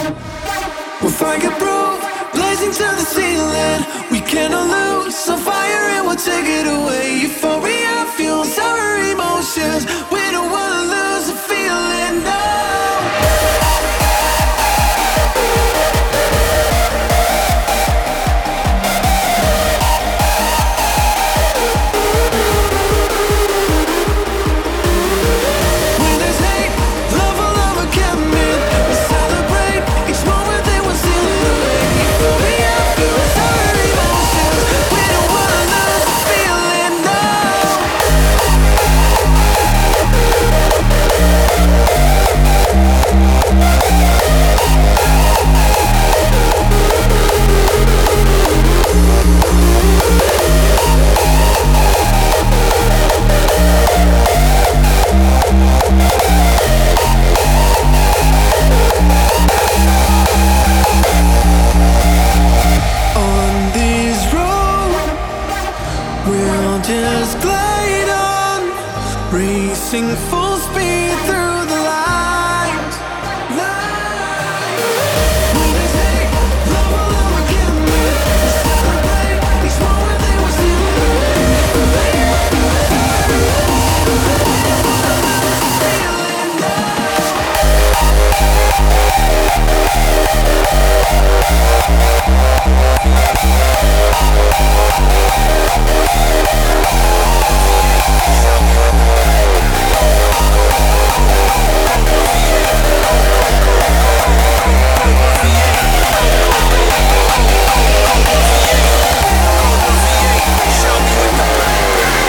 We're fireproof, blazing to the ceiling. We cannot lose, Some fire and we'll take it away. Just glide on, racing full speed.